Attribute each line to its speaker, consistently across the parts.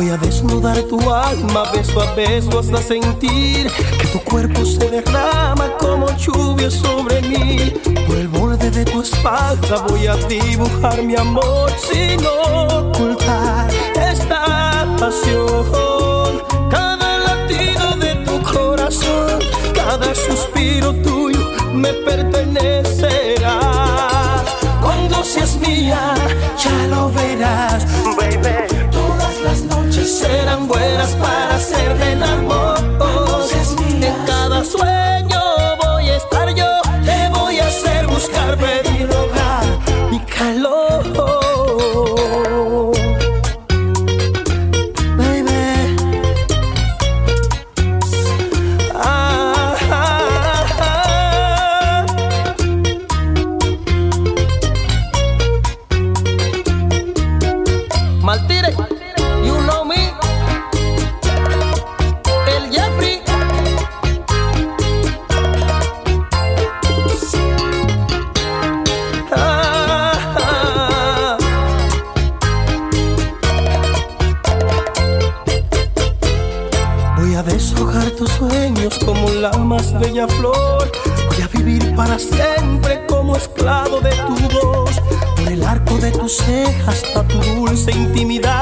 Speaker 1: desnudar tu alma beso a beso hasta sentir que tu cuerpo se derrama como lluvia sobre mí. Por el borde de tu espalda voy a dibujar mi amor sin ocultar esta pasión. Cada latido de tu corazón, cada suspiro tuyo me pertenecerá. Cuando seas mía, ya Maltire, you know me. El Jeffrey. Voy a deshojar tus sueños como la más bella flor. Voy a vivir para siempre como esclavo de tu voz arco de tus cejas hasta tu dulce intimidad.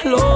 Speaker 1: hacerlo